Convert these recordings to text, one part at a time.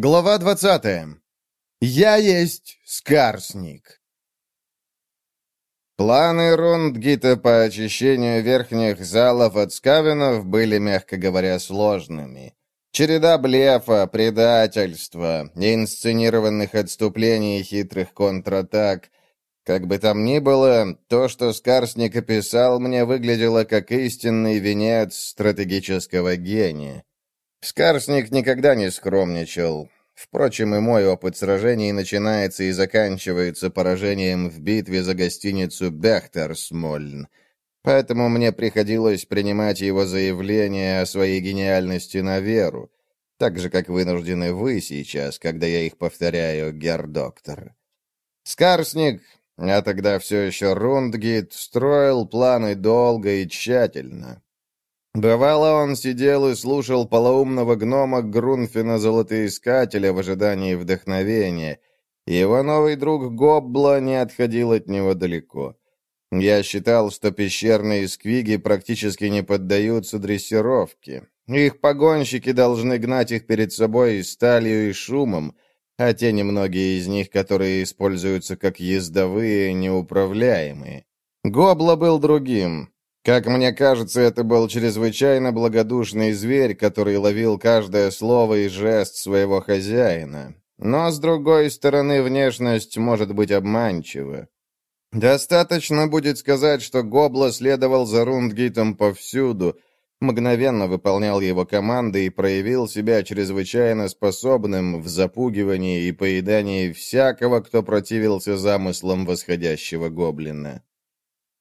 Глава 20. Я есть Скарсник. Планы Рундгита по очищению верхних залов от скавинов были, мягко говоря, сложными. Череда блефа, предательства, инсценированных отступлений и хитрых контратак. Как бы там ни было, то, что Скарсник описал, мне выглядело как истинный венец стратегического гения. Скарсник никогда не скромничал. Впрочем, и мой опыт сражений начинается и заканчивается поражением в битве за гостиницу Бехтерсмольн. Поэтому мне приходилось принимать его заявления о своей гениальности на веру, так же, как вынуждены вы сейчас, когда я их повторяю, герр-доктор. Скарсник, а тогда все еще Рундгит, строил планы долго и тщательно. Бывало, он сидел и слушал полоумного гнома Грунфина Золотоискателя в ожидании вдохновения. Его новый друг Гоббла не отходил от него далеко. Я считал, что пещерные сквиги практически не поддаются дрессировке. Их погонщики должны гнать их перед собой сталью и шумом, а те немногие из них, которые используются как ездовые, неуправляемые. Гобла был другим. Как мне кажется, это был чрезвычайно благодушный зверь, который ловил каждое слово и жест своего хозяина. Но, с другой стороны, внешность может быть обманчива. Достаточно будет сказать, что Гобла следовал за Рундгитом повсюду, мгновенно выполнял его команды и проявил себя чрезвычайно способным в запугивании и поедании всякого, кто противился замыслам восходящего гоблина.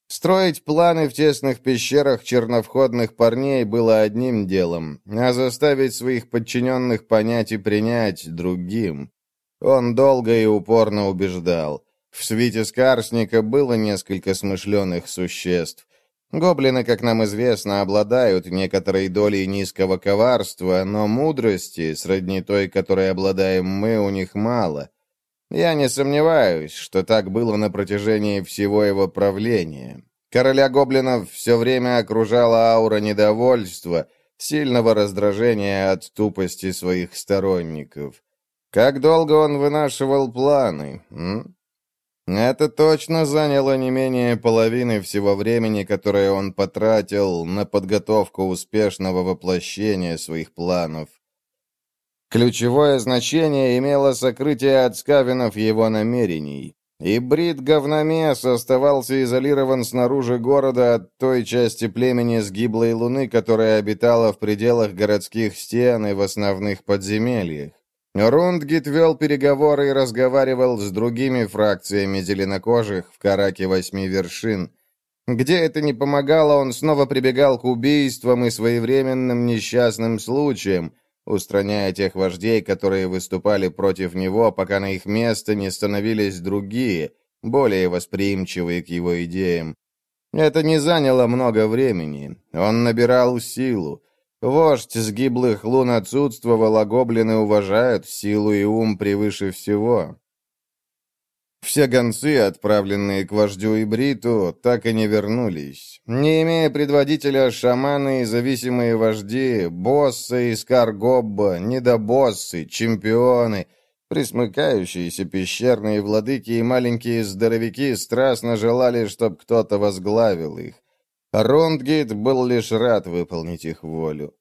Строить планы в тесных пещерах черновходных парней было одним делом, а заставить своих подчиненных понять и принять другим. Он долго и упорно убеждал. В свите Скарсника было несколько смышленых существ. Гоблины, как нам известно, обладают некоторой долей низкого коварства, но мудрости, сродни той, которой обладаем мы, у них мало — я не сомневаюсь, что так было на протяжении всего его правления. Короля гоблинов все время окружала аура недовольства, сильного раздражения от тупости своих сторонников. Как долго он вынашивал планы? М? Это точно заняло не менее половины всего времени, которое он потратил на подготовку успешного воплощения своих планов. Ключевое значение имело сокрытие от скавинов его намерений. И Брит Говномес оставался изолирован снаружи города от той части племени с гиблой луны, которая обитала в пределах городских стен и в основных подземельях. Рундгит вел переговоры и разговаривал с другими фракциями зеленокожих в Караке Восьми Вершин. Где это не помогало, он снова прибегал к убийствам и своевременным несчастным случаям, устраняя тех вождей, которые выступали против него, пока на их место не становились другие, более восприимчивые к его идеям. Это не заняло много времени. Он набирал силу. Вождь с гиблых лун отсутствовал, а гоблины уважают силу и ум превыше всего. Все гонцы, отправленные к вождю и Бриту, так и не вернулись. Не имея предводителя, шаманы и зависимые вожди, боссы из Каргобба, недобоссы, чемпионы, присмыкающиеся пещерные владыки и маленькие здоровяки страстно желали, чтобы кто-то возглавил их. Рондгейт был лишь рад выполнить их волю.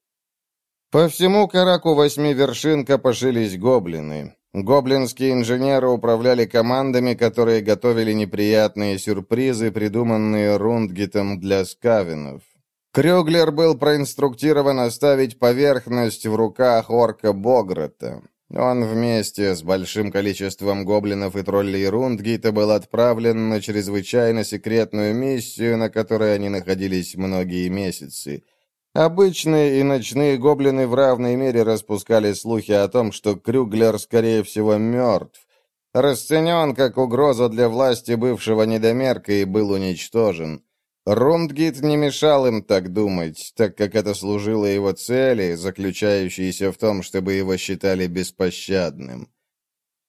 По всему Караку восьми вершин копошились гоблины. Гоблинские инженеры управляли командами, которые готовили неприятные сюрпризы, придуманные Рундгитом для скавинов. Крюглер был проинструктирован оставить поверхность в руках орка Бограта. Он вместе с большим количеством гоблинов и троллей Рундгита был отправлен на чрезвычайно секретную миссию, на которой они находились многие месяцы – Обычные и ночные гоблины в равной мере распускали слухи о том, что Крюглер, скорее всего, мертв. Расценен как угроза для власти бывшего недомерка и был уничтожен. Рундгит не мешал им так думать, так как это служило его цели, заключающейся в том, чтобы его считали беспощадным.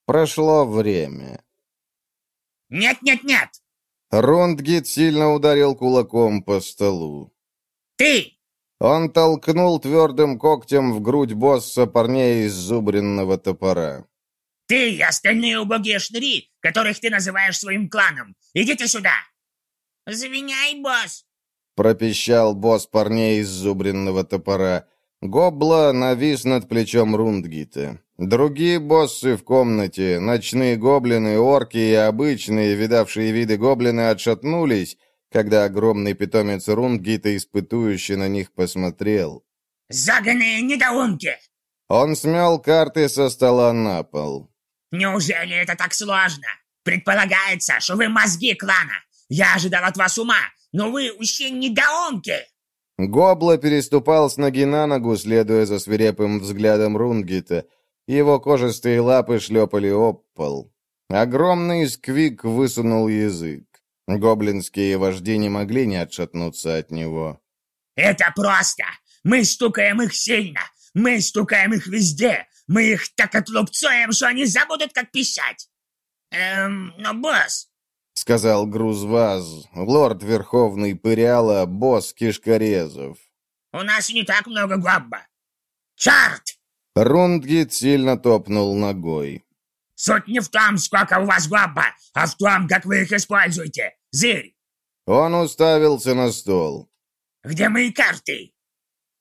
Прошло время. «Нет, нет, нет!» Рундгит сильно ударил кулаком по столу. «Ты! Он толкнул твердым когтем в грудь босса парней из зубренного топора. Ты и остальные убогие шныри, которых ты называешь своим кланом, идите сюда! Завиняй, босс! Пропищал босс парней из зубренного топора. Гобла навис над плечом Рундгита. Другие боссы в комнате, ночные гоблины, орки и обычные, видавшие виды гоблины, отшатнулись, когда огромный питомец Рундгита испытующе на них посмотрел. «Заганные недоумки!» Он смел карты со стола на пол. «Неужели это так сложно? Предполагается, что вы мозги клана. Я ожидал от вас ума, но вы все недоумки!» Гобла переступал с ноги на ногу, следуя за свирепым взглядом Рунгита. Его кожистые лапы шлепали об пол. Огромный сквик высунул язык. Гоблинские вожди не могли не отшатнуться от него. «Это просто! Мы стукаем их сильно! Мы стукаем их везде! Мы их так отлупцуем, что они забудут, как пищать!» «Эм, но босс, — сказал Грузваз, лорд Верховный Пыряла, босс Кишкорезов. «У нас не так много гобба. Черт!» Рундгит сильно топнул ногой. «Суть не в том, сколько у вас гобба, а в том, как вы их используете. Зырь!» Он уставился на стол. «Где мои карты?»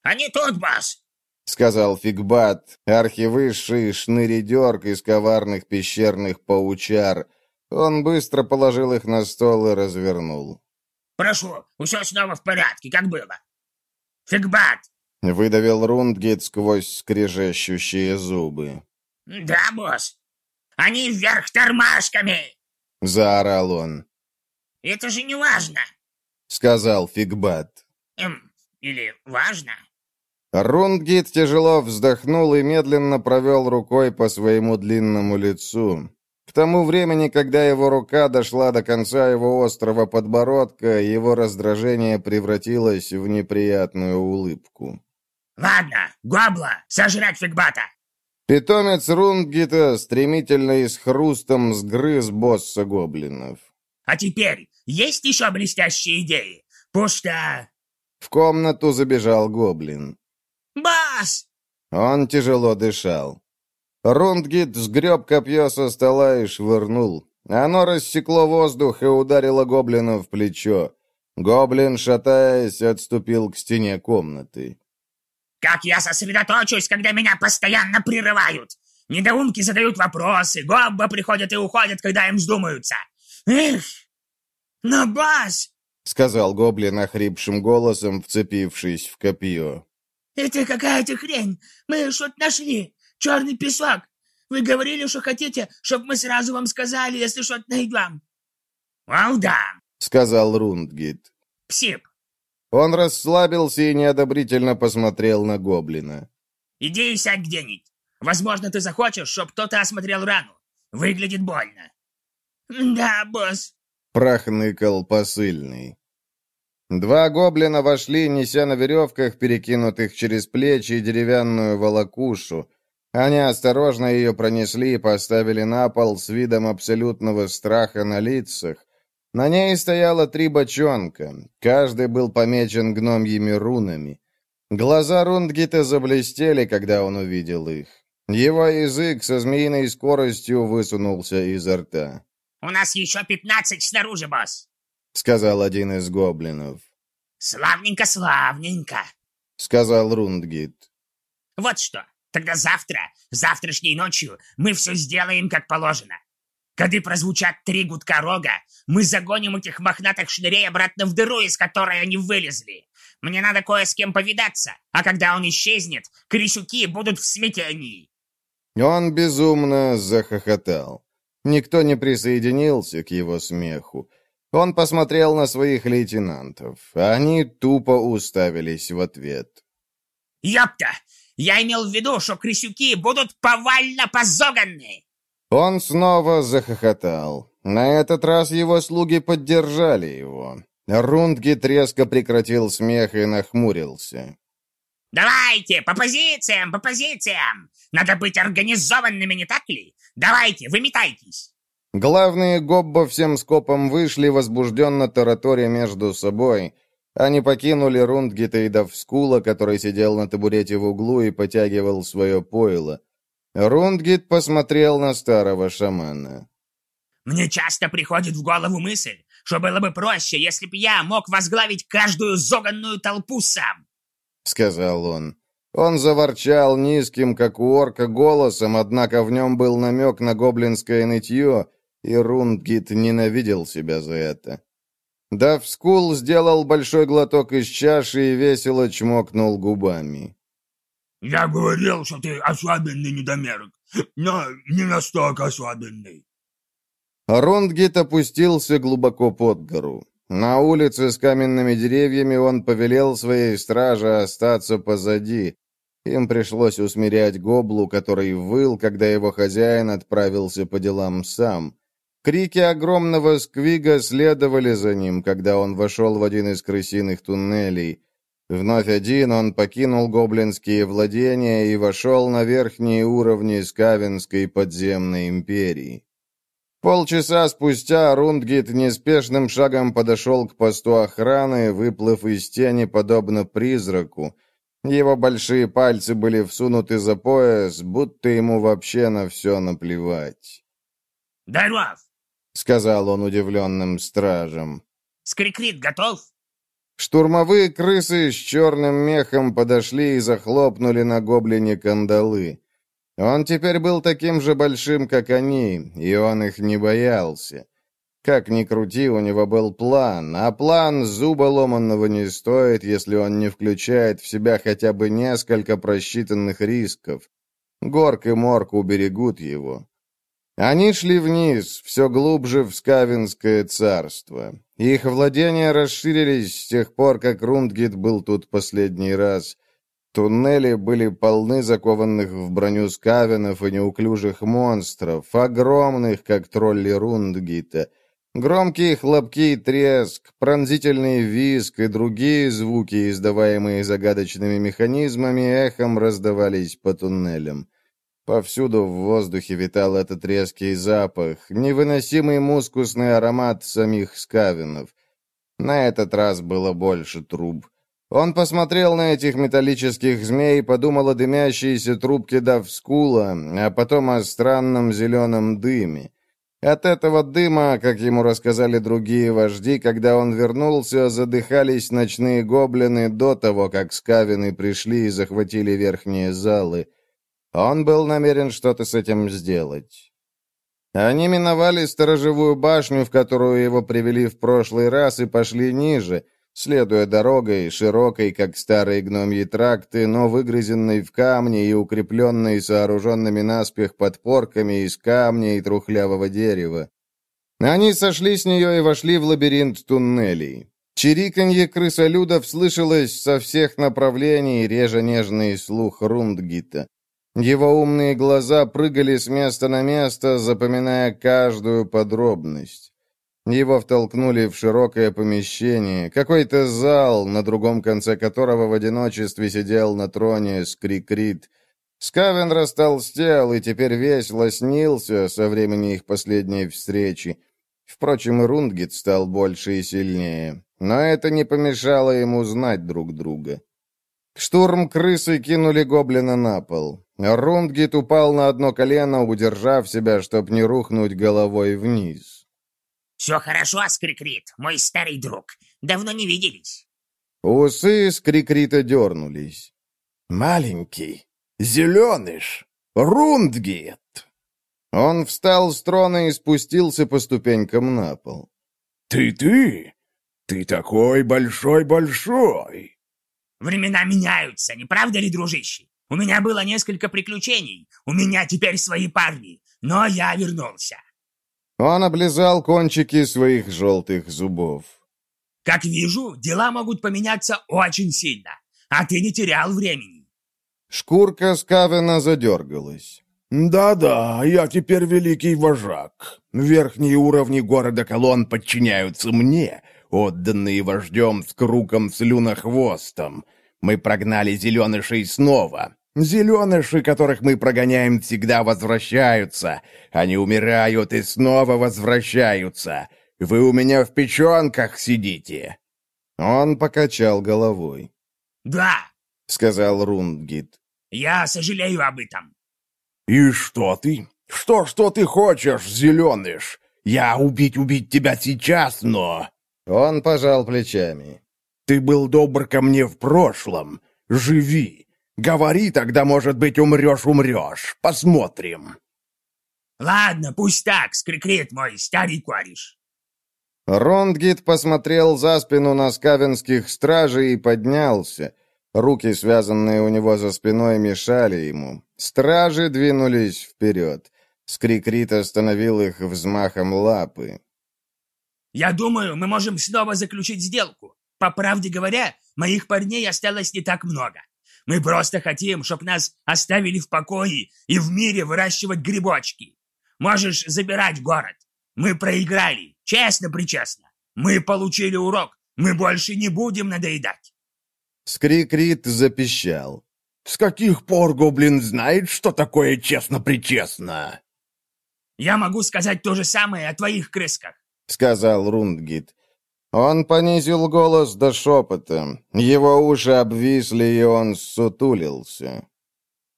«Они тут, босс!» — сказал Фигбат, архивысший шныридерк из коварных пещерных паучар, он быстро положил их на стол и развернул. «Прошу, все снова в порядке, как было. Фигбат!» — выдавил Рундгит сквозь скрежещущие зубы. «Да, босс. Они вверх тормашками!» — заорал он. «Это же не важно!» — сказал Фигбат. «Эм, или важно?» Рундгит тяжело вздохнул и медленно провел рукой по своему длинному лицу. К тому времени, когда его рука дошла до конца его острого подбородка, его раздражение превратилось в неприятную улыбку. «Ладно, гобла, сожрать фигбата!» Питомец Рунгита стремительно и с хрустом сгрыз босса гоблинов. «А теперь есть еще блестящие идеи? Пусто!» В комнату забежал гоблин. «Босс!» Он тяжело дышал. Рундгит сгреб копье со стола и швырнул. Оно рассекло воздух и ударило гоблина в плечо. Гоблин, шатаясь, отступил к стене комнаты. «Как я сосредоточусь, когда меня постоянно прерывают! Недоумки задают вопросы, гобба приходят и уходят, когда им вздумаются! Эх! Но, бас!» — сказал гоблин охрипшим голосом, вцепившись в копье. «Это какая-то хрень! Мы что-то нашли! Черный песок! Вы говорили, что хотите, чтобы мы сразу вам сказали, если что-то найдем. «Well done», — сказал Рундгит. «Псип». Он расслабился и неодобрительно посмотрел на гоблина. «Иди и сядь где-нибудь. Возможно, ты захочешь, чтобы кто-то осмотрел рану. Выглядит больно». «Да, босс», — прохныкал посыльный. Два гоблина вошли, неся на веревках, перекинутых через плечи, деревянную волокушу, они осторожно ее пронесли и поставили на пол с видом абсолютного страха на лицах. На ней стояло три бочонка, каждый был помечен гномьими рунами. Глаза Рундгита заблестели, когда он увидел их. Его язык со змеиной скоростью высунулся изо рта. «У нас еще пятнадцать снаружи, босс», — сказал один из гоблинов. «Славненько, славненько», — сказал Рундгит. «Вот что, Тогда завтра, завтрашней ночью, мы все сделаем как положено. Когда прозвучат три гудка рога, мы загоним этих мохнатых шнырей обратно в дыру, из которой они вылезли. Мне надо кое с кем повидаться, а когда он исчезнет, крисюки будут в смятении». Он безумно захохотал. Никто не присоединился к его смеху. Он посмотрел на своих лейтенантов. Они тупо уставились в ответ. «Ёпта! Я имел в виду, что крысюки будут повально позоганы!» Он снова захохотал. На этот раз его слуги поддержали его. Рундгит резко прекратил смех и нахмурился. «Давайте, по позициям, по позициям! Надо быть организованными, не так ли? Давайте, выметайтесь!» Главные гобба всем скопом вышли, возбужденно тараторя между собой. Они покинули Рундгита и Давскула, который сидел на табурете в углу и потягивал свое пойло. Рундгит посмотрел на старого шамана. «Мне часто приходит в голову мысль, что было бы проще, если б я мог возглавить каждую зоганную толпу сам», — сказал он. Он заворчал низким, как у орка, голосом, однако в нем был намек на гоблинское нытье, и Рундгит ненавидел себя за это. Давскул сделал большой глоток из чаши и весело чмокнул губами. «Я говорил, что ты особенный недомерок, но не настолько особенный». Рундгит опустился глубоко под гору. На улице с каменными деревьями он повелел своей страже остаться позади. Им пришлось усмирять гоблу, который выл, когда его хозяин отправился по делам сам. Крики огромного сквига следовали за ним, когда он вошел в один из крысиных туннелей. Вновь один он покинул гоблинские владения и вошел на верхние уровни Скавенской подземной империи. Полчаса спустя Рундгит неспешным шагом подошел к посту охраны, выплыв из тени подобно призраку. Его большие пальцы были всунуты за пояс, будто ему вообще на все наплевать. «Даров, — сказал он удивленным стражам. «Скрикрит готов?» Штурмовые крысы с черным мехом подошли и захлопнули на гоблине кандалы. Он теперь был таким же большим, как они, и он их не боялся. Как ни крути, у него был план, а план зуба ломанного не стоит, если он не включает в себя хотя бы несколько просчитанных рисков. Горк и Морк уберегут его. Они шли вниз, все глубже в Скавинское царство. Их владения расширились с тех пор, как Рундгит был тут последний раз. Туннели были полны закованных в броню скавинов и неуклюжих монстров, огромных, как тролли Рундгита. Громкие хлопки и треск, пронзительный визг и другие звуки, издаваемые загадочными механизмами, эхом раздавались по туннелям. Повсюду в воздухе витал этот резкий запах, невыносимый мускусный аромат самих скавинов. На этот раз было больше труб. Он посмотрел на этих металлических змей и подумал о дымящейся трубке Давскула, а потом о странном зеленом дыме. От этого дыма, как ему рассказали другие вожди, когда он вернулся, задыхались ночные гоблины до того, как скавины пришли и захватили верхние залы. Он был намерен что-то с этим сделать. Они миновали сторожевую башню, в которую его привели в прошлый раз, и пошли ниже, следуя дорогой, широкой, как старые гномьи тракты, но выгрызенной в камне и укрепленной сооруженными наспех подпорками из камня и трухлявого дерева. Они сошли с нее и вошли в лабиринт туннелей. Чириканье крысолюдов слышалось со всех направлений, реже нежный слух Рундгита. Его умные глаза прыгали с места на место, запоминая каждую подробность. Его втолкнули в широкое помещение, какой-то зал, на другом конце которого в одиночестве сидел на троне Скрикрит. Скавен растолстел и теперь весь лоснился со времени их последней встречи. Впрочем, и Рундгит стал больше и сильнее, но это не помешало ему знать друг друга. Штурм крысы кинули гоблина на пол. Рундгит упал на одно колено, удержав себя, чтобы не рухнуть головой вниз. «Все хорошо, Скрикрит, мой старый друг. Давно не виделись». Усы Скрикрита дернулись. «Маленький, зеленыш, Рундгит!» Он встал с трона и спустился по ступенькам на пол. «Ты-ты? Ты такой большой-большой!» «Времена меняются, не правда ли, дружище? У меня было несколько приключений. У меня теперь свои парни. Но я вернулся. Он облизал кончики своих желтых зубов. Как вижу, дела могут поменяться очень сильно. А ты не терял времени. Шкурка Скавена задергалась. «Да-да, я теперь великий вожак. Верхние уровни города Колон подчиняются мне, отданные вождем с круком слюнохвостом. Мы прогнали зеленышей снова. Зеленыши, которых мы прогоняем, всегда возвращаются. Они умирают и снова возвращаются. Вы у меня в печенках сидите». Он покачал головой. «Да», — сказал Рундгит. «я сожалею об этом». «И что ты? Что, что ты хочешь, зеленыш? Я убить-убить тебя сейчас, но...» Он пожал плечами. «Ты был добр ко мне в прошлом. Живи. Говори, тогда, может быть, умрешь-умрешь. Посмотрим». «Ладно, пусть так, скрикрит мой старый кореш». Рондгит посмотрел за спину на скавенских стражей и поднялся. Руки, связанные у него за спиной, мешали ему. Стражи двинулись вперед. Скрикрит остановил их взмахом лапы. «Я думаю, мы можем снова заключить сделку. По правде говоря, моих парней осталось не так много. Мы просто хотим, чтобы нас оставили в покое и в мире выращивать грибочки. Можешь забирать город. Мы проиграли, честно-причестно. Мы получили урок. Мы больше не будем надоедать. Скрикрит запищал. «С каких пор гоблин знает, что такое честно-причестно?» «Я могу сказать то же самое о твоих крысках», — сказал Рундгит. Он понизил голос до шепота. Его уши обвисли, и он сутулился.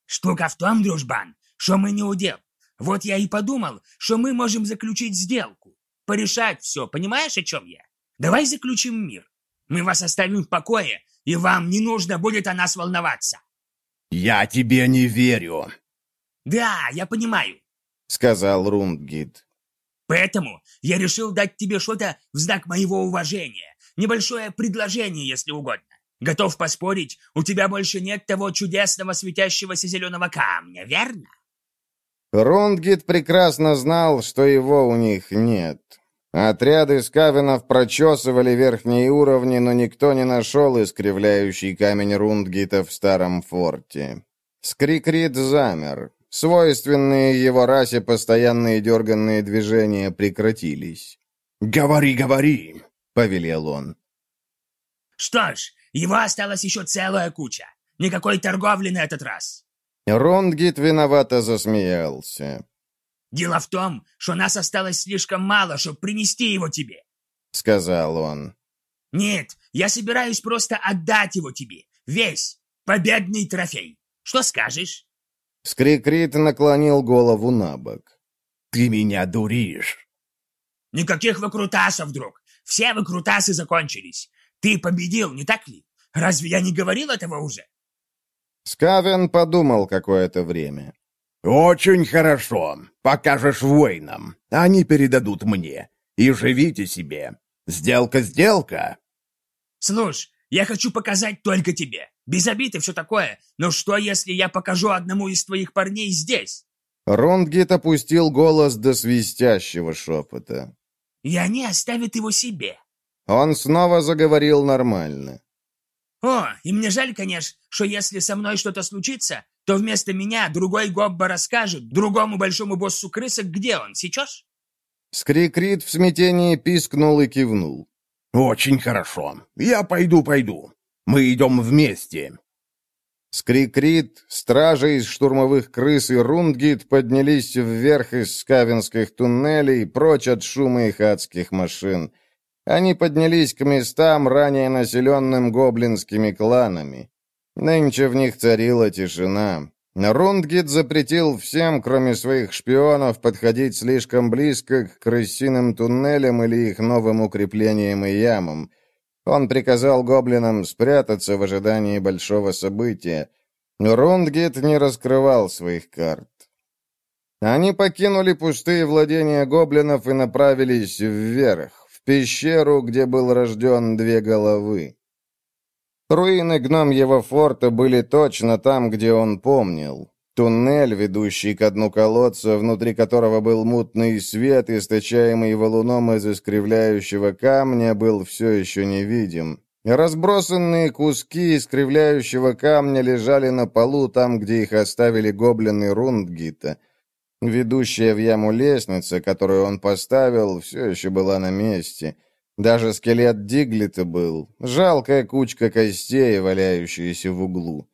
«Штука в том, дружбан, что мы не удел. Вот я и подумал, что мы можем заключить сделку. Порешать все, понимаешь, о чем я? Давай заключим мир. Мы вас оставим в покое, и вам не нужно будет о нас волноваться. «Я тебе не верю». «Да, я понимаю», — сказал Рундгит. «Поэтому я решил дать тебе что-то в знак моего уважения. Небольшое предложение, если угодно. Готов поспорить, у тебя больше нет того чудесного светящегося зеленого камня, верно?» Рундгит прекрасно знал, что его у них нет. Отряды скавенов прочесывали верхние уровни, но никто не нашел искривляющий камень Рундгита в старом форте. Скрикрит замер. Свойственные его расе постоянные дерганные движения прекратились. «Говори, говори!» — повелел он. «Что ж, его осталась еще целая куча. Никакой торговли на этот раз». Рундгит виновато засмеялся. «Дело в том, что нас осталось слишком мало, чтобы принести его тебе», — сказал он. «Нет, я собираюсь просто отдать его тебе. Весь. Победный трофей. Что скажешь?» Скрикрит наклонил голову на бок. «Ты меня дуришь!» «Никаких выкрутасов, друг. Все выкрутасы закончились. Ты победил, не так ли? Разве я не говорил этого уже?» Скавен подумал какое-то время. «Очень хорошо. Покажешь воинам. Они передадут мне. И живите себе. Сделка-сделка!» «Слушай, я хочу показать только тебе. Без обид и все такое. Но что, если я покажу одному из твоих парней здесь?» Рондгит опустил голос до свистящего шепота. «И они оставят его себе». Он снова заговорил нормально. «О, и мне жаль, конечно, что если со мной что-то случится, то вместо меня другой Гобба расскажет другому большому боссу крысок, где он, сейчас?» Скрикрит в смятении пискнул и кивнул. «Очень хорошо. Я пойду, пойду. Мы идем вместе». Скрикрит, стражи из штурмовых крыс и рундгит поднялись вверх из скавинских туннелей, прочь от шума их адских машин. Они поднялись к местам, ранее населенным гоблинскими кланами. Нынче в них царила тишина. Рундгит запретил всем, кроме своих шпионов, подходить слишком близко к крысиным туннелям или их новым укреплениям и ямам. Он приказал гоблинам спрятаться в ожидании большого события. Рундгит не раскрывал своих карт. Они покинули пустые владения гоблинов и направились вверх пещеру, где был рожден две головы. Руины гномьего форта были точно там, где он помнил. Туннель, ведущий к дну колодца, внутри которого был мутный свет, источаемый валуном из искривляющего камня, был все еще невидим. Разбросанные куски искривляющего камня лежали на полу там, где их оставили гоблины Рундгита. Ведущая в яму лестница, которую он поставил, все еще была на месте. Даже скелет Диглита был. Жалкая кучка костей, валяющаяся в углу.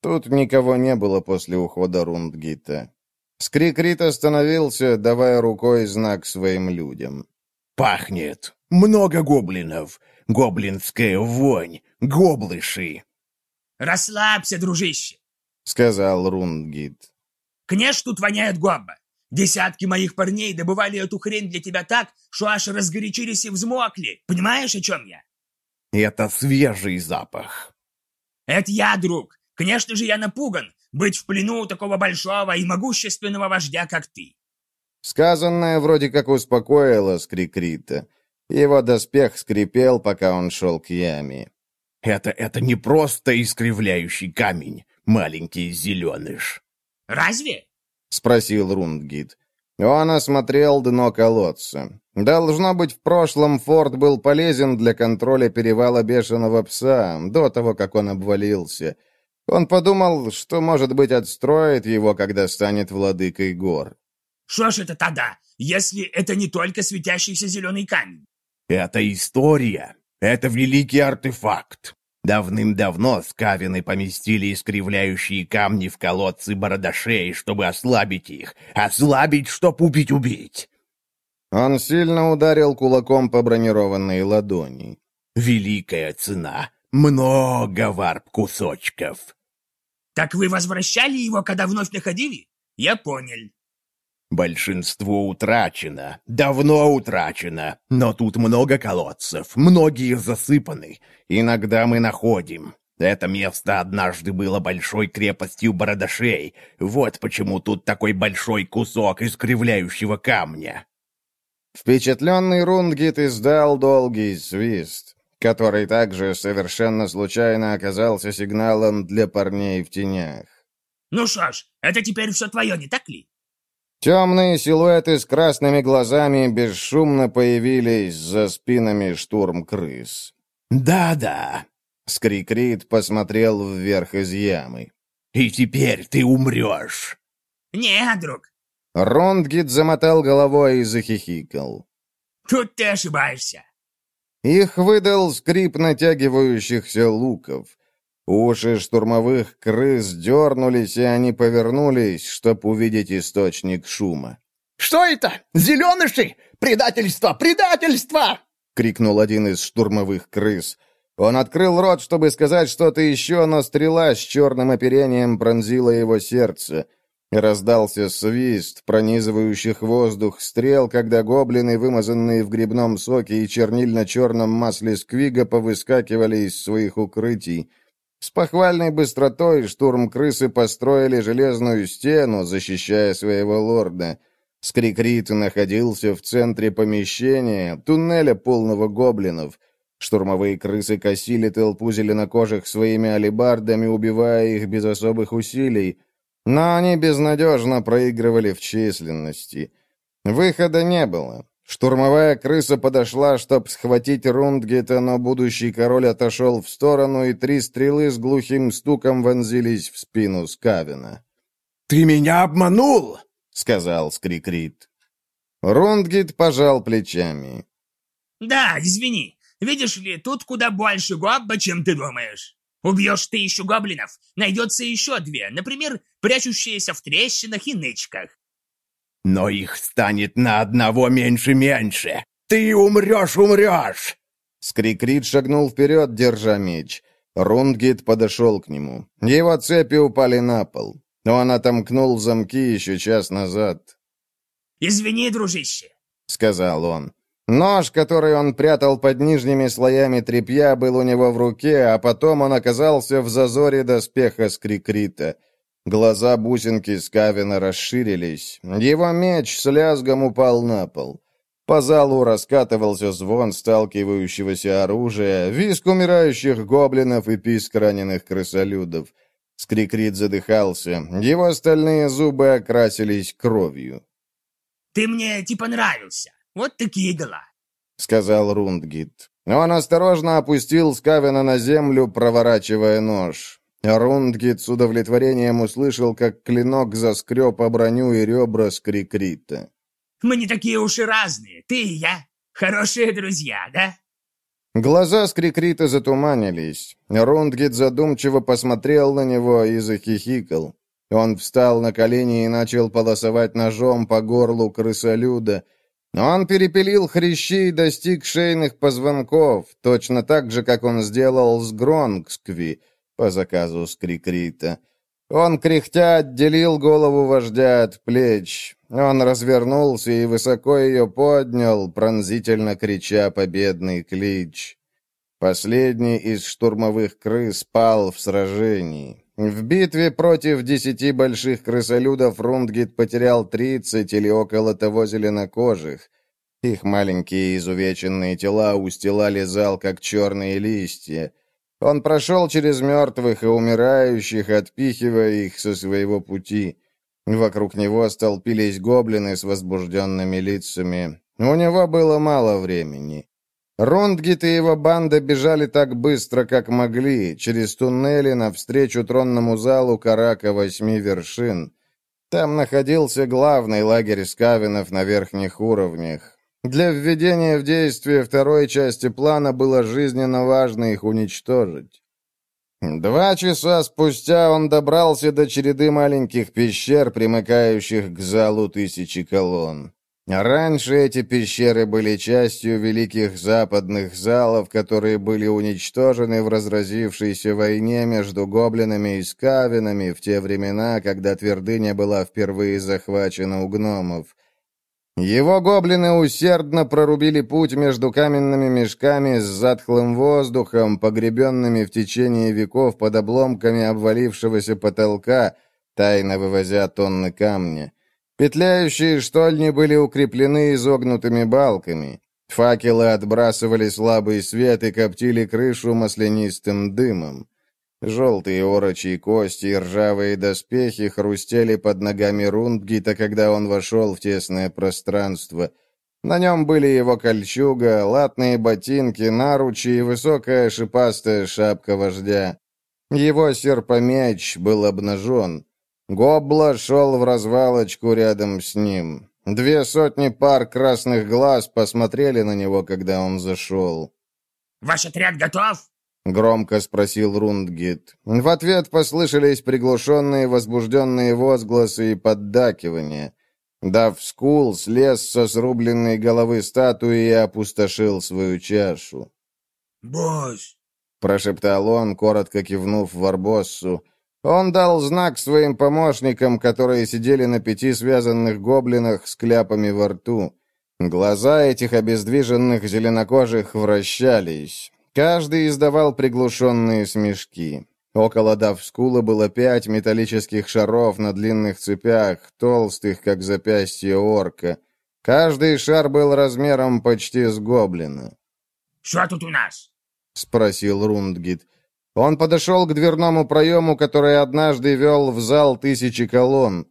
Тут никого не было после ухода Рундгита. Скрикрит остановился, давая рукой знак своим людям. «Пахнет. Много гоблинов. гоблинская вонь, гоблыши!» «Расслабься, дружище!» — сказал Рундгит. «Конечно, тут воняет гобба. Десятки моих парней добывали эту хрень для тебя так, что аж разгорячились и взмокли. Понимаешь, о чем я?» «Это свежий запах». «Это я, друг. Конечно же, я напуган. Быть в плену у такого большого и могущественного вождя, как ты». Сказанное вроде как успокоило Скрикрита. Его доспех скрипел, пока он шел к яме. «Это, это не просто искривляющий камень, маленький зеленыш». «Разве?» — спросил Рундгит. Он осмотрел дно колодца. Должно быть, в прошлом форт был полезен для контроля перевала бешеного пса, до того, как он обвалился. Он подумал, что, может быть, отстроит его, когда станет владыкой гор. «Что ж это тогда, если это не только светящийся зеленый камень?» «Это история. Это великий артефакт. Давным-давно скавины поместили искривляющие камни в колодцы бородашей, чтобы ослабить их. Ослабить, чтоб убить-убить. Он сильно ударил кулаком по бронированной ладони. Великая цена. Много варп-кусочков. Так вы возвращали его, когда вновь находили? Я понял. Большинство утрачено, давно утрачено, но тут много колодцев, многие засыпаны. Иногда мы находим. Это место однажды было большой крепостью бородашей. Вот почему тут такой большой кусок искривляющего камня. Впечатленный Рунгит издал долгий свист, который также совершенно случайно оказался сигналом для парней в тенях. «Ну что ж, это теперь все твое, не так ли?» Темные силуэты с красными глазами бесшумно появились за спинами штурм-крыс. «Да-да», — Скрикрит посмотрел вверх из ямы. «И теперь ты умрешь». «Не, друг». Рондгит замотал головой и захихикал. «Тут ты ошибаешься». Их выдал скрип натягивающихся луков. Уши штурмовых крыс дернулись, и они повернулись, чтобы увидеть источник шума. «Что это? Зеленыши? Предательство! Предательство!» — крикнул один из штурмовых крыс. Он открыл рот, чтобы сказать что-то еще, но стрела с черным оперением пронзила его сердце. Раздался свист, пронизывающих воздух стрел, когда гоблины, вымазанные в грибном соке и чернильно-черном масле сквига, повыскакивали из своих укрытий. С похвальной быстротой штурм-крысы построили железную стену, защищая своего лорда. Скрикрит находился в центре помещения, туннеля полного гоблинов. Штурмовые крысы косили толпу зеленокожих своими алебардами, убивая их без особых усилий. Но они безнадежно проигрывали в численности. Выхода не было. Штурмовая крыса подошла, чтобы схватить Рундгета, но будущий король отошел в сторону, и три стрелы с глухим стуком вонзились в спину Скавина. «Ты меня обманул!» — сказал Скрикрит. Рундгит пожал плечами. «Да, извини. Видишь ли, тут куда больше гобба, чем ты думаешь. Убьешь ты еще гоблинов, найдется еще две, например, прячущиеся в трещинах и нычках. Но их станет на одного меньше-меньше. Ты умрешь, умрешь!» Скрикрит шагнул вперед, держа меч. Рундгит подошел к нему. Его цепи упали на пол. Он отомкнул замки еще час назад. «Извини, дружище», — сказал он. Нож, который он прятал под нижними слоями тряпья, был у него в руке, а потом он оказался в зазоре доспеха Скрикрита. Глаза бусинки Скавина расширились. Его меч с лязгом упал на пол. По залу раскатывался звон сталкивающегося оружия, виск умирающих гоблинов и писк раненых крысолюдов. Скрикрит задыхался. Его остальные зубы окрасились кровью. «Ты мне типа нравился. Вот такие дела», — сказал Рундгит. Он осторожно опустил Скавина на землю, проворачивая нож. Рундгит с удовлетворением услышал, как клинок заскреб о броню и ребра Скрикрита. «Мы не такие уж и разные, ты и я. Хорошие друзья, да?» Глаза Скрикрита затуманились. Рундгит задумчиво посмотрел на него и захихикал. Он встал на колени и начал полосовать ножом по горлу крысолюда. Он перепилил хрящи и достиг шейных позвонков, точно так же, как он сделал с Гронгскви по заказу Скрикрита. Он, кряхтя, отделил голову вождя от плеч. Он развернулся и высоко ее поднял, пронзительно крича победный клич. Последний из штурмовых крыс пал в сражении. В битве против десяти больших крысолюдов Рундгит потерял тридцать или около того зеленокожих. Их маленькие изувеченные тела устилали зал, как черные листья. Он прошел через мертвых и умирающих, отпихивая их со своего пути. Вокруг него столпились гоблины с возбужденными лицами. У него было мало времени. Рундгит и его банда бежали так быстро, как могли, через туннели навстречу тронному залу Карака Восьми Вершин. Там находился главный лагерь скавинов на верхних уровнях. Для введения в действие второй части плана было жизненно важно их уничтожить. Два часа спустя он добрался до череды маленьких пещер, примыкающих к залу тысячи колонн. Раньше эти пещеры были частью великих западных залов, которые были уничтожены в разразившейся войне между гоблинами и скавинами в те времена, когда твердыня была впервые захвачена у гномов. Его гоблины усердно прорубили путь между каменными мешками с затхлым воздухом, погребенными в течение веков под обломками обвалившегося потолка, тайно вывозя тонны камня. Петляющие штольни были укреплены изогнутыми балками. Факелы отбрасывали слабый свет и коптили крышу маслянистым дымом. Желтые орочьи кости и ржавые доспехи хрустели под ногами Рундгита, когда он вошел в тесное пространство. На нем были его кольчуга, латные ботинки, наручи и высокая шипастая шапка вождя. Его серпомеч был обнажен. Гобла шел в развалочку рядом с ним. Две сотни пар красных глаз посмотрели на него, когда он зашел. «Ваш отряд готов?» — громко спросил Рундгит. В ответ послышались приглушенные возбужденные возгласы и поддакивания. Дав скул, слез со срубленной головы статуи и опустошил свою чашу. «Босс!» — прошептал он, коротко кивнув Варбоссу. Он дал знак своим помощникам, которые сидели на пяти связанных гоблинах с кляпами во рту. Глаза этих обездвиженных зеленокожих вращались. Каждый издавал приглушенные смешки. Около Давскула было пять металлических шаров на длинных цепях, толстых, как запястье орка. Каждый шар был размером почти с гоблина. «Что тут у нас?» — спросил Рундгит. Он подошел к дверному проему, который однажды вел в зал тысячи колонн.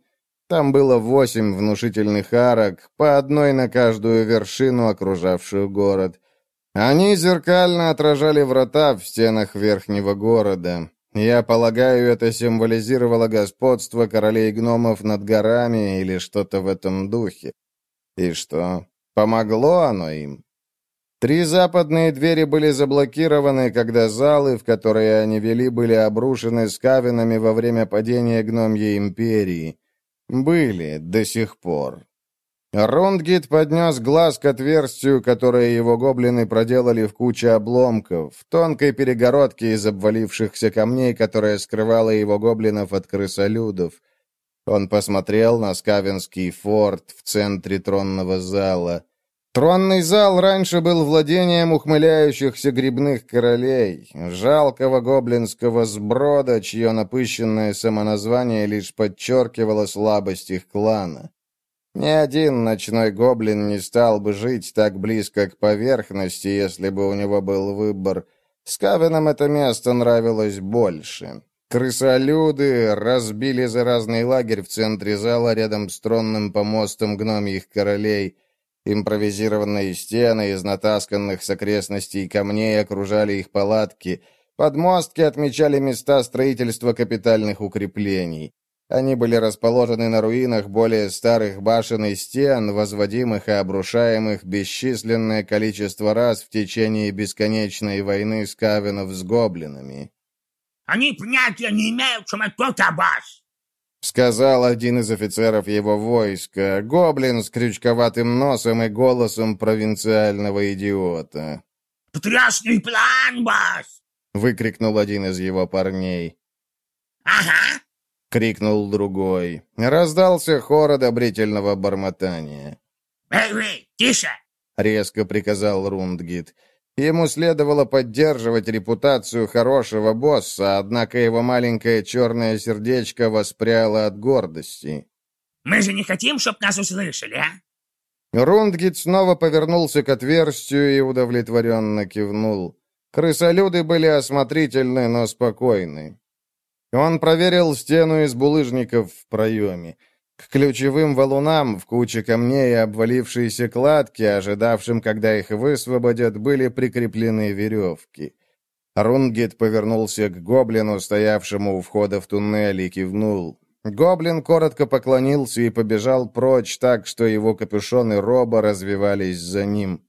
Там было восемь внушительных арок, по одной на каждую вершину, окружавшую город. Они зеркально отражали врата в стенах верхнего города. Я полагаю, это символизировало господство королей гномов над горами или что-то в этом духе. И что, помогло оно им? Три западные двери были заблокированы, когда залы, в которые они вели, были обрушены скавинами во время падения гномьей империи. Были до сих пор. Рундгит поднес глаз к отверстию, которое его гоблины проделали в куче обломков, в тонкой перегородке из обвалившихся камней, которая скрывала его гоблинов от крысолюдов. Он посмотрел на Скавинский форт в центре тронного зала. Тронный зал раньше был владением ухмыляющихся грибных королей, жалкого гоблинского сброда, чье напыщенное самоназвание лишь подчеркивало слабость их клана. Ни один ночной гоблин не стал бы жить так близко к поверхности, если бы у него был выбор. Скавинам это место нравилось больше. Крысолюды разбили заразный лагерь в центре зала рядом с тронным помостом гномьих королей — Импровизированные стены из натасканных с окрестностей камней окружали их палатки. Подмостки отмечали места строительства капитальных укреплений. Они были расположены на руинах более старых башен и стен, возводимых и обрушаемых бесчисленное количество раз в течение бесконечной войны скавинов с гоблинами. «Они понятия не имеют, что мы тут, Аббас!» — сказал один из офицеров его войска, гоблин с крючковатым носом и голосом провинциального идиота. «Потрясный план, босс!» — выкрикнул один из его парней. «Ага!» — крикнул другой. Раздался хор одобрительного бормотания. «Эй вы, тише!» — резко приказал Рундгит. Ему следовало поддерживать репутацию хорошего босса, однако его маленькое черное сердечко воспряло от гордости. «Мы же не хотим, чтоб нас услышали, а?» Рундгит снова повернулся к отверстию и удовлетворенно кивнул. Крысолюды были осмотрительны, но спокойны. Он проверил стену из булыжников в проеме. К ключевым валунам в куче камней и обвалившейся кладки, ожидавшим, когда их высвободят, были прикреплены веревки. Рунгет повернулся к гоблину, стоявшему у входа в туннель, и кивнул. Гоблин коротко поклонился и побежал прочь так, что его капюшон и роба развивались за ним.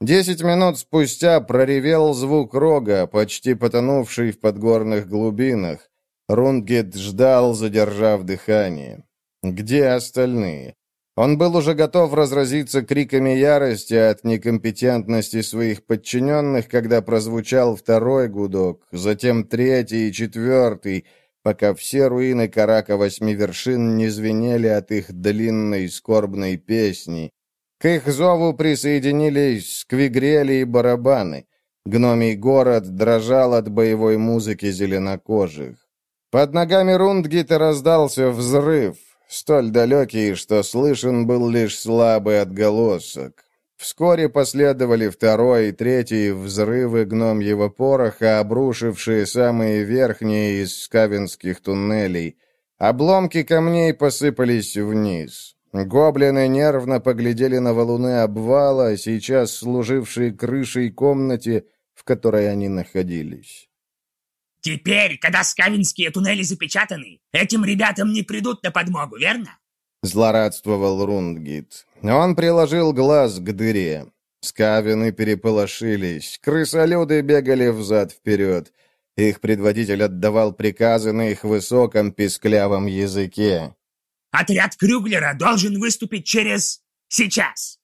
Десять минут спустя проревел звук рога, почти потонувший в подгорных глубинах. Рунгет ждал, задержав дыхание. Где остальные? Он был уже готов разразиться криками ярости от некомпетентности своих подчиненных, когда прозвучал второй гудок, затем третий и четвертый, пока все руины Карака Восьми Вершин не звенели от их длинной скорбной песни. К их зову присоединились сквигрели и барабаны. Гномий город дрожал от боевой музыки зеленокожих. Под ногами Рундгита раздался взрыв, столь далекий, что слышен был лишь слабый отголосок. Вскоре последовали второй и третий взрывы гномьего пороха, обрушившие самые верхние из скавинских туннелей. Обломки камней посыпались вниз. Гоблины нервно поглядели на валуны обвала, сейчас служившие крышей комнате, в которой они находились. Теперь, когда скавинские туннели запечатаны, этим ребятам не придут на подмогу, верно? Злорадствовал Рундгит. Он приложил глаз к дыре. Скавины переполошились, крысолюды бегали взад-вперед. Их предводитель отдавал приказы на их высоком писклявом языке. «Отряд Крюглера должен выступить через... сейчас!»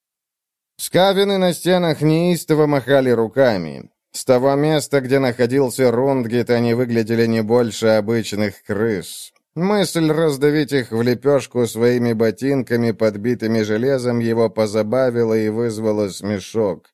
Скавины на стенах неистово махали руками. С того места, где находился Рундгит, они выглядели не больше обычных крыс. Мысль раздавить их в лепешку своими ботинками, подбитыми железом, его позабавила и вызвала смешок.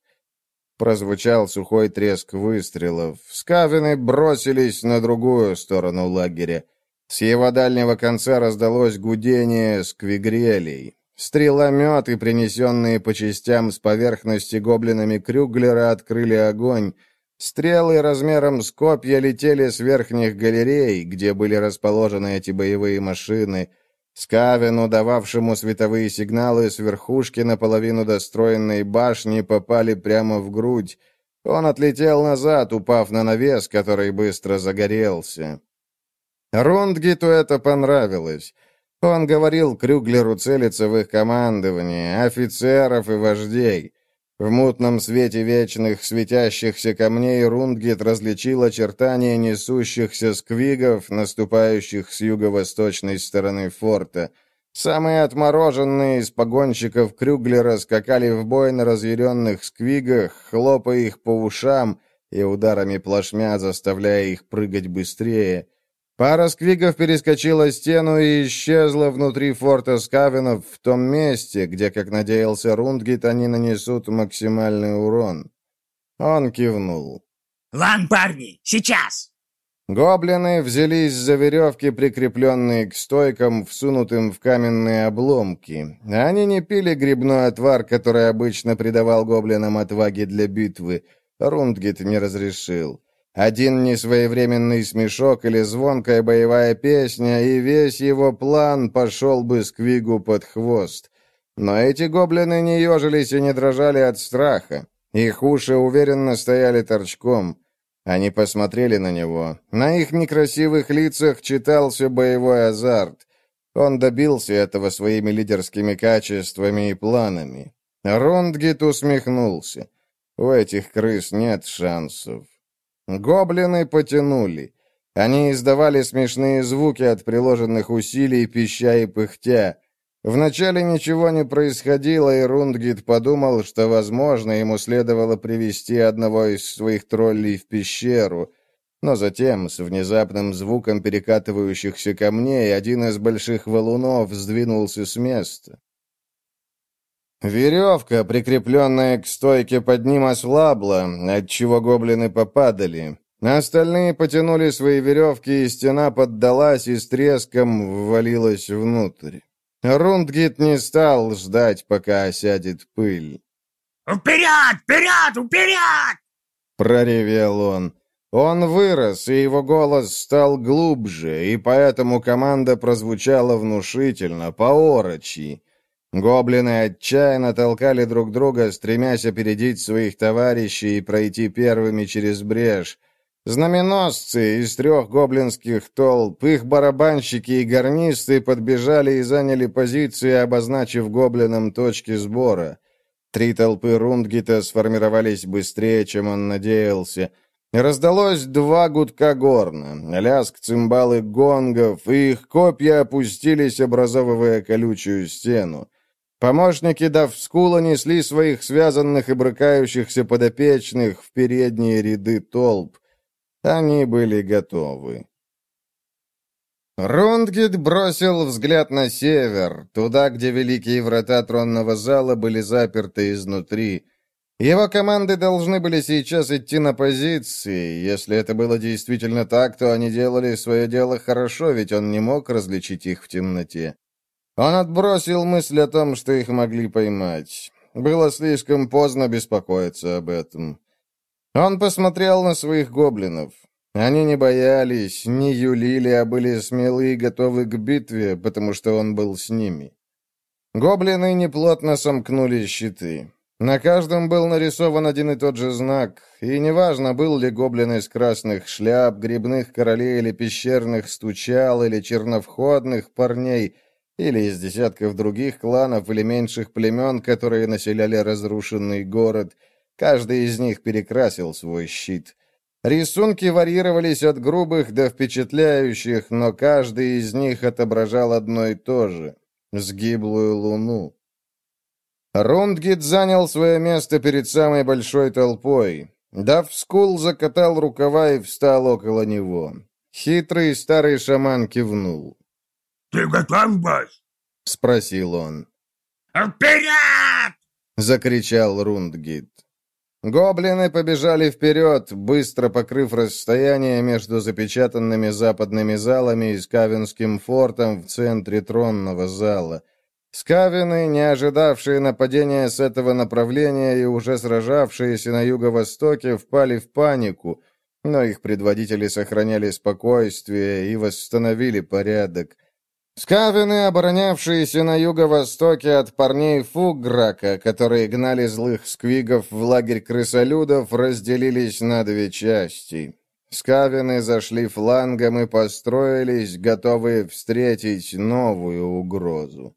Прозвучал сухой треск выстрелов. Скавины бросились на другую сторону лагеря. С его дальнего конца раздалось гудение сквигрелей. Стрелометы, принесенные по частям с поверхности гоблинами Крюглера, открыли огонь. Стрелы размером с копья летели с верхних галерей, где были расположены эти боевые машины. Скавину, дававшему световые сигналы с верхушки наполовину достроенной башни, попали прямо в грудь. Он отлетел назад, упав на навес, который быстро загорелся. Рундгиту это понравилось. Он говорил Крюглеру целиться в их командование, офицеров и вождей. В мутном свете вечных светящихся камней Рундгит различил очертания несущихся сквигов, наступающих с юго-восточной стороны форта. Самые отмороженные из погонщиков Крюглера скакали в бой на разъяренных сквигах, хлопая их по ушам и ударами плашмя заставляя их прыгать быстрее. Пара сквигов перескочила стену и исчезла внутри форта Скавенов в том месте, где, как надеялся Рундгит, они нанесут максимальный урон. Он кивнул. «Лан, парни, сейчас!» Гоблины взялись за веревки, прикрепленные к стойкам, всунутым в каменные обломки. Они не пили грибной отвар, который обычно придавал гоблинам отваги для битвы. Рундгит не разрешил. Один несвоевременный смешок или звонкая боевая песня, и весь его план пошел бы Сквигу под хвост. Но эти гоблины не ежились и не дрожали от страха. Их уши уверенно стояли торчком. Они посмотрели на него. На их некрасивых лицах читался боевой азарт. Он добился этого своими лидерскими качествами и планами. Рундгит усмехнулся. У этих крыс нет шансов. Гоблины потянули. Они издавали смешные звуки от приложенных усилий, пища и пыхтя. Вначале ничего не происходило, и Рундгит подумал, что, возможно, ему следовало привести одного из своих троллей в пещеру. Но затем, с внезапным звуком перекатывающихся камней, один из больших валунов сдвинулся с места. Веревка, прикрепленная к стойке под ним, ослабла, отчего гоблины попадали. Остальные потянули свои веревки, и стена поддалась и с треском ввалилась внутрь. Рундгит не стал ждать, пока осядет пыль. «Вперед! Вперед! Вперед!» — проревел он. Он вырос, и его голос стал глубже, и поэтому команда прозвучала внушительно, по-орочи. Гоблины отчаянно толкали друг друга, стремясь опередить своих товарищей и пройти первыми через брешь. Знаменосцы из трех гоблинских толп, их барабанщики и гарнисты подбежали и заняли позиции, обозначив гоблинам точки сбора. Три толпы Рундгита сформировались быстрее, чем он надеялся. Раздалось два гудка горна, лязг цимбалы гонгов, и их копья опустились, образовывая колючую стену. Помощники Давскула несли своих связанных и брыкающихся подопечных в передние ряды толп. Они были готовы. Рундгит бросил взгляд на север, туда, где великие врата тронного зала были заперты изнутри. Его команды должны были сейчас идти на позиции. Если это было действительно так, то они делали свое дело хорошо, ведь он не мог различить их в темноте. Он отбросил мысль о том, что их могли поймать. Было слишком поздно беспокоиться об этом. Он посмотрел на своих гоблинов. Они не боялись, не юлили, а были смелы и готовы к битве, потому что он был с ними. Гоблины неплотно сомкнули щиты. На каждом был нарисован один и тот же знак, и неважно, был ли гоблин из красных шляп, грибных королей или пещерных стучал, или черновходных парней, или из десятков других кланов или меньших племен, которые населяли разрушенный город — Каждый из них перекрасил свой щит. Рисунки варьировались от грубых до впечатляющих, но каждый из них отображал одно и то же — сгиблую луну. Рундгит занял свое место перед самой большой толпой. Давскул закатал рукава и встал около него. Хитрый старый шаман кивнул. «Ты готов, босс?» — спросил он. «Вперед!» — закричал Рундгит. Гоблины побежали вперед, быстро покрыв расстояние между запечатанными западными залами и Скавинским фортом в центре тронного зала. Скавины, не ожидавшие нападения с этого направления и уже сражавшиеся на юго-востоке, впали в панику, но их предводители сохраняли спокойствие и восстановили порядок. Скавины, оборонявшиеся на юго-востоке от парней Фуграка, которые гнали злых сквигов в лагерь крысолюдов, разделились на две части. Скавины зашли флангом и построились, готовые встретить новую угрозу.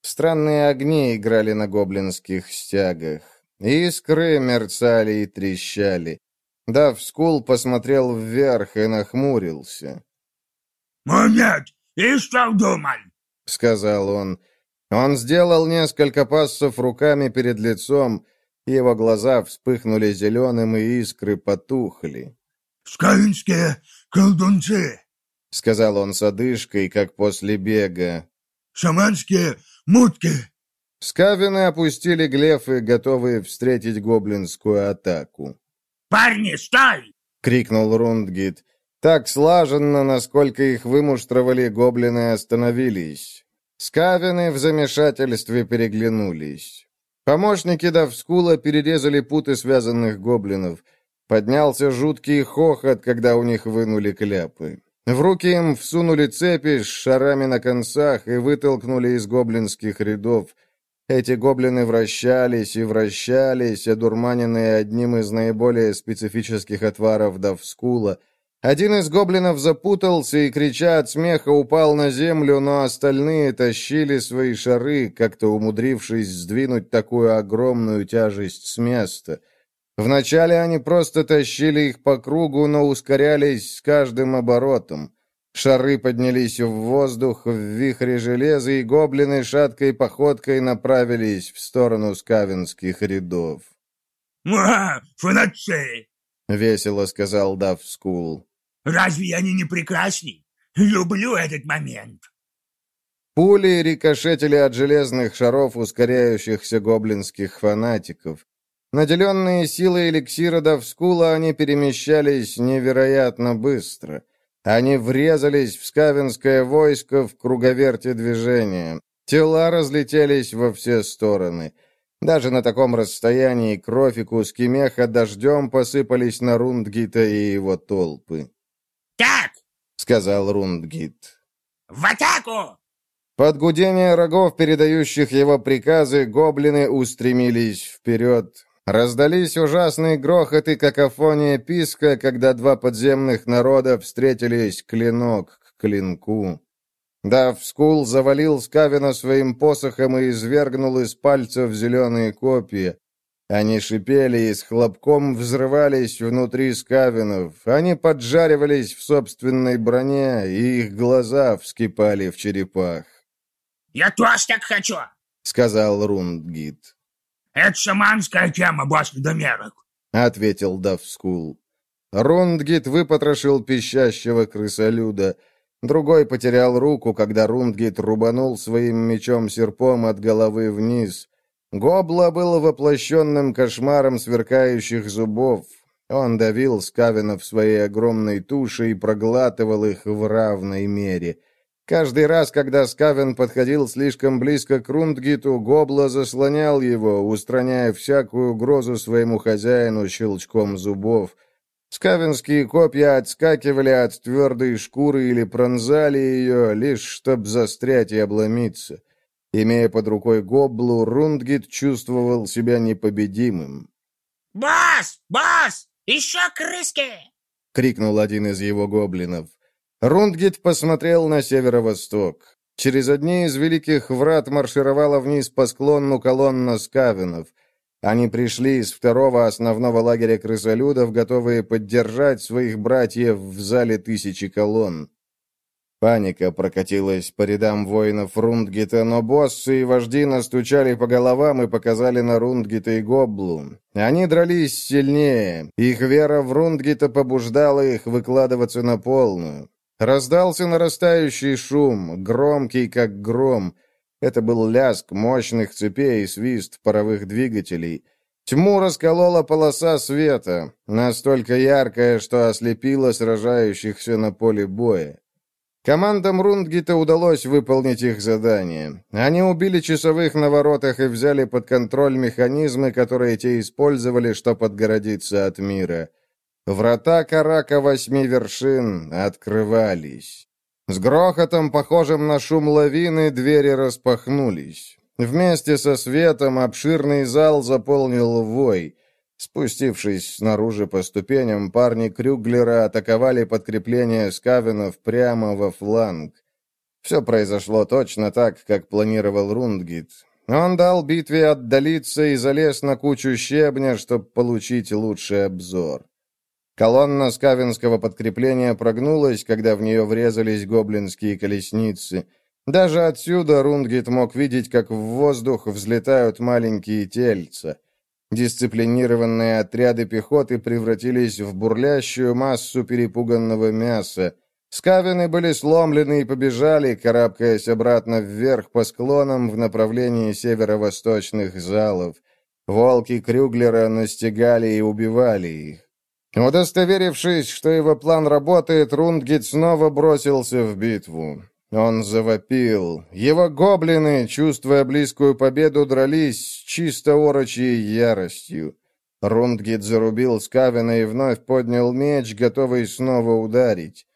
Странные огни играли на гоблинских стягах. Искры мерцали и трещали. Давскул посмотрел вверх и нахмурился. «Монет! «И что думал?» — сказал он. Он сделал несколько пассов руками перед лицом, его глаза вспыхнули зеленым, и искры потухли. «Скавинские колдунцы!» — сказал он с одышкой, как после бега. «Шаманские мутки!» Скавины опустили глефы, готовые встретить гоблинскую атаку. «Парни, стой!» — крикнул Рундгит. Так слаженно, насколько их вымуштровали, гоблины остановились. Скавины в замешательстве переглянулись. Помощники Давскула перерезали путы связанных гоблинов. Поднялся жуткий хохот, когда у них вынули кляпы. В руки им всунули цепи с шарами на концах и вытолкнули из гоблинских рядов. Эти гоблины вращались и вращались, одурманенные одним из наиболее специфических отваров Давскула — один из гоблинов запутался и, крича от смеха, упал на землю, но остальные тащили свои шары, как-то умудрившись сдвинуть такую огромную тяжесть с места. Вначале они просто тащили их по кругу, но ускорялись с каждым оборотом. Шары поднялись в воздух в вихре железа, и гоблины шаткой походкой направились в сторону скавинских рядов. «Ага, фанатцы!» — весело сказал Давскул. «Разве они не прекрасны? Люблю этот момент!» Пули рикошетили от железных шаров ускоряющихся гоблинских фанатиков. Наделенные силой эликсира Давскула, они перемещались невероятно быстро. Они врезались в скавинское войско в круговерте движения. Тела разлетелись во все стороны. Даже на таком расстоянии кровь и куски меха дождем посыпались на Рундгита и его толпы. Сказал Рундгит. «В атаку!» Под гудение рогов, передающих его приказы, гоблины устремились вперед. Раздались ужасные грохоты, какофония писка, когда два подземных народа встретились клинок к клинку. Давскул завалил Скавина своим посохом и извергнул из пальцев зеленые копья. Они шипели и с хлопком взрывались внутри скавинов. Они поджаривались в собственной броне, и их глаза вскипали в черепах. «Я тоже так хочу!» — сказал Рундгит. «Это шаманская тема, босс недомерок», — ответил Давскул. Рундгит выпотрошил пищащего крысолюда. Другой потерял руку, когда Рундгит рубанул своим мечом-серпом от головы вниз. Гобла был воплощенным кошмаром сверкающих зубов. Он давил Скавина в своей огромной туше и проглатывал их в равной мере — Каждый раз, когда Скавен подходил слишком близко к Рундгиту, Гобла заслонял его, устраняя всякую угрозу своему хозяину щелчком зубов. Скавенские копья отскакивали от твердой шкуры или пронзали ее, лишь чтоб застрять и обломиться. Имея под рукой Гоблу, Рундгит чувствовал себя непобедимым. «Бас! Бас! Еще крыски!» — крикнул один из его гоблинов. Рундгит посмотрел на северо-восток. Через одни из великих врат маршировала вниз по склону колонна скавинов. Они пришли из второго основного лагеря крысолюдов, готовые поддержать своих братьев в зале тысячи колонн. Паника прокатилась по рядам воинов Рундгита, но боссы и вожди настучали по головам и показали на Рундгита и Гоблу. Они дрались сильнее. Их вера в Рундгита побуждала их выкладываться на полную. Раздался нарастающий шум, громкий как гром. Это был лязг мощных цепей и свист паровых двигателей. Тьму расколола полоса света, настолько яркая, что ослепила сражающихся на поле боя. Командам Рундгита удалось выполнить их задание. Они убили часовых на воротах и взяли под контроль механизмы, которые те использовали, чтобы отгородиться от мира. Врата Карака Восьми Вершин открывались. С грохотом, похожим на шум лавины, двери распахнулись. Вместе со светом обширный зал заполнил вой. Спустившись снаружи по ступеням, парни Крюглера атаковали подкрепление скавинов прямо во фланг. Все произошло точно так, как планировал Рундгит. Он дал битве отдалиться и залез на кучу щебня, чтобы получить лучший обзор. Колонна скавинского подкрепления прогнулась, когда в нее врезались гоблинские колесницы. Даже отсюда Рундгит мог видеть, как в воздух взлетают маленькие тельца. Дисциплинированные отряды пехоты превратились в бурлящую массу перепуганного мяса. Скавины были сломлены и побежали, карабкаясь обратно вверх по склонам в направлении северо-восточных залов. Волки Крюглера настигали и убивали их. Удостоверившись, что его план работает, Рундгит снова бросился в битву. Он завопил. Его гоблины, чувствуя близкую победу, дрались с чисто орочьей яростью. Рундгит зарубил Скавина и вновь поднял меч, готовый снова ударить.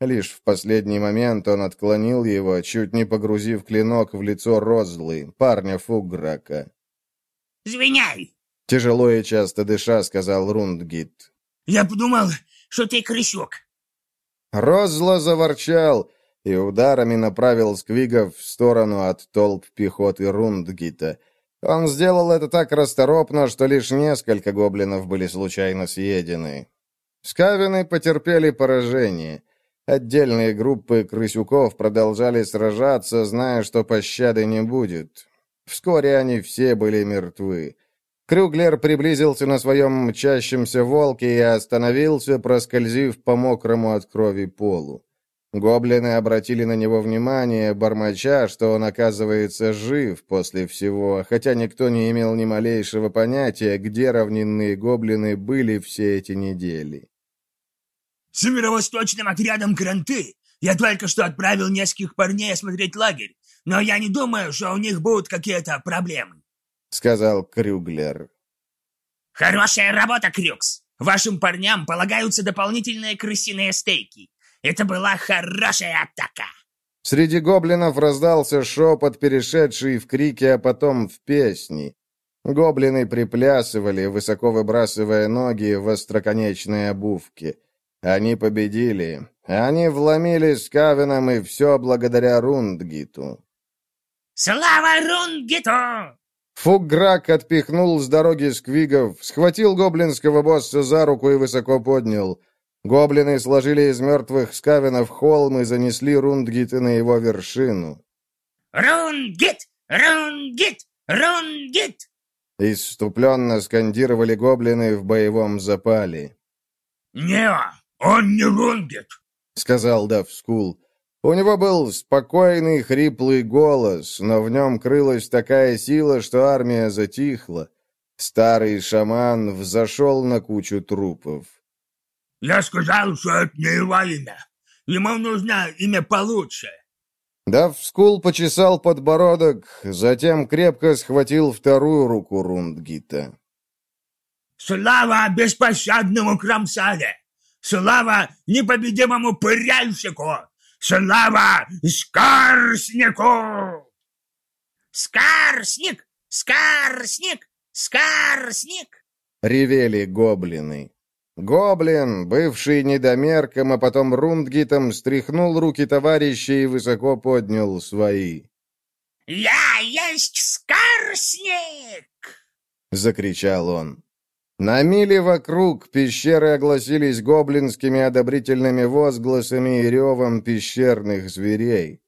Лишь в последний момент он отклонил его, чуть не погрузив клинок в лицо Розлы, парня Фуграка. «Звиняй!» Тяжело и часто дыша, сказал Рундгит. Я подумал, что ты крысюк. Розло заворчал и ударами направил сквигов в сторону от толп пехоты Рундгита. Он сделал это так расторопно, что лишь несколько гоблинов были случайно съедены. Скавины потерпели поражение. Отдельные группы крысюков продолжали сражаться, зная, что пощады не будет. Вскоре они все были мертвы. Крюглер приблизился на своем мчащемся волке и остановился, проскользив по мокрому от крови полу. Гоблины обратили на него внимание, бормоча, что он, оказывается, жив после всего, хотя никто не имел ни малейшего понятия, где равнинные гоблины были все эти недели. «Северо-восточным отрядом Кранты я только что отправил нескольких парней осмотреть лагерь, но я не думаю, что у них будут какие-то проблемы», — сказал Крюглер. «Хорошая работа, Крюкс! Вашим парням полагаются дополнительные крысиные стейки. Это была хорошая атака!» Среди гоблинов раздался шепот, перешедший в крики, а потом в песни. Гоблины приплясывали, высоко выбрасывая ноги в остроконечной обувке. Они победили. Они вломились с Кавином, и все благодаря Рундгиту. «Слава Рундгиту!» Фуграк отпихнул с дороги сквигов, схватил гоблинского босса за руку и высоко поднял. Гоблины сложили из мертвых скавинов холм и занесли Рундгита на его вершину. «Рундгит! Рундгит! Рундгит!» Иступленно скандировали гоблины в боевом запале. «Не, он не Рундгит!» — сказал Давскул. У него был спокойный, хриплый голос, но в нем крылась такая сила, что армия затихла. Старый шаман взошел на кучу трупов. Я сказал, что это не его имя. Ему нужно имя получше. Давскул почесал подбородок, затем крепко схватил вторую руку Рундгита. «Слава беспощадному кромсале! Слава непобедимому пыряльщику! Слава Скарснику!» «Скарсник! Скарсник! Скарсник!» — ревели гоблины. Гоблин, бывший недомерком, а потом рундгитом, стряхнул руки товарища и высоко поднял свои. «Я есть Скарсник!» — закричал он. На миле вокруг пещеры огласились гоблинскими одобрительными возгласами и ревом пещерных зверей.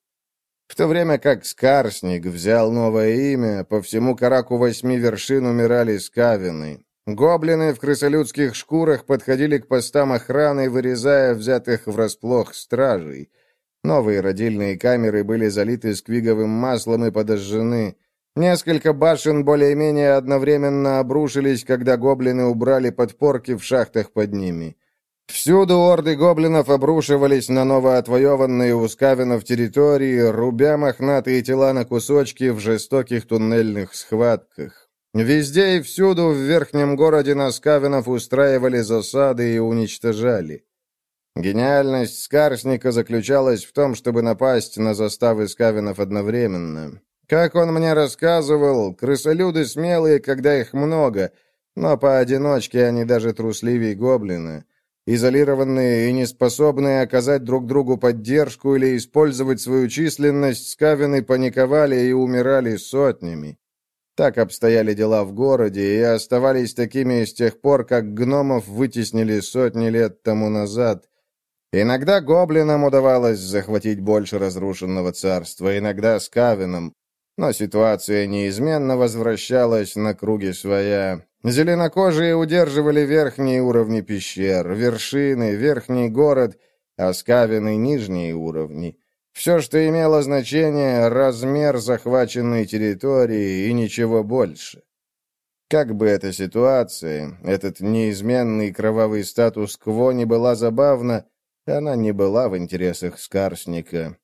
В то время как Скарсник взял новое имя, по всему Караку восьми вершин умирали скавины. Гоблины в крысолюдских шкурах подходили к постам охраны, вырезая взятых врасплох стражей. Новые родильные камеры были залиты сквиговым маслом и подожжены. Несколько башен более-менее одновременно обрушились, когда гоблины убрали подпорки в шахтах под ними. Всюду орды гоблинов обрушивались на новоотвоеванные у скавинов территории, рубя мохнатые тела на кусочки в жестоких туннельных схватках. Везде и всюду в верхнем городе Наскавинов устраивали засады и уничтожали. Гениальность Скарсника заключалась в том, чтобы напасть на заставы Скавинов одновременно. Как он мне рассказывал, крысолюды смелые, когда их много, но поодиночке они даже трусливее гоблина. Изолированные и неспособные оказать друг другу поддержку или использовать свою численность, скавины паниковали и умирали сотнями. Так обстояли дела в городе и оставались такими с тех пор, как гномов вытеснили сотни лет тому назад. Иногда гоблинам удавалось захватить больше разрушенного царства, иногда с Кавином, но ситуация неизменно возвращалась на круги своя. Зеленокожие удерживали верхние уровни пещер, вершины, верхний город, а скавины — нижние уровни. Все, что имело значение, размер захваченной территории и ничего больше. Как бы эта ситуация, этот неизменный кровавый статус-кво не была забавна, она не была в интересах Скарсника.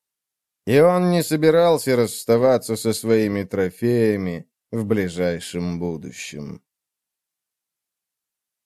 И он не собирался расставаться со своими трофеями в ближайшем будущем.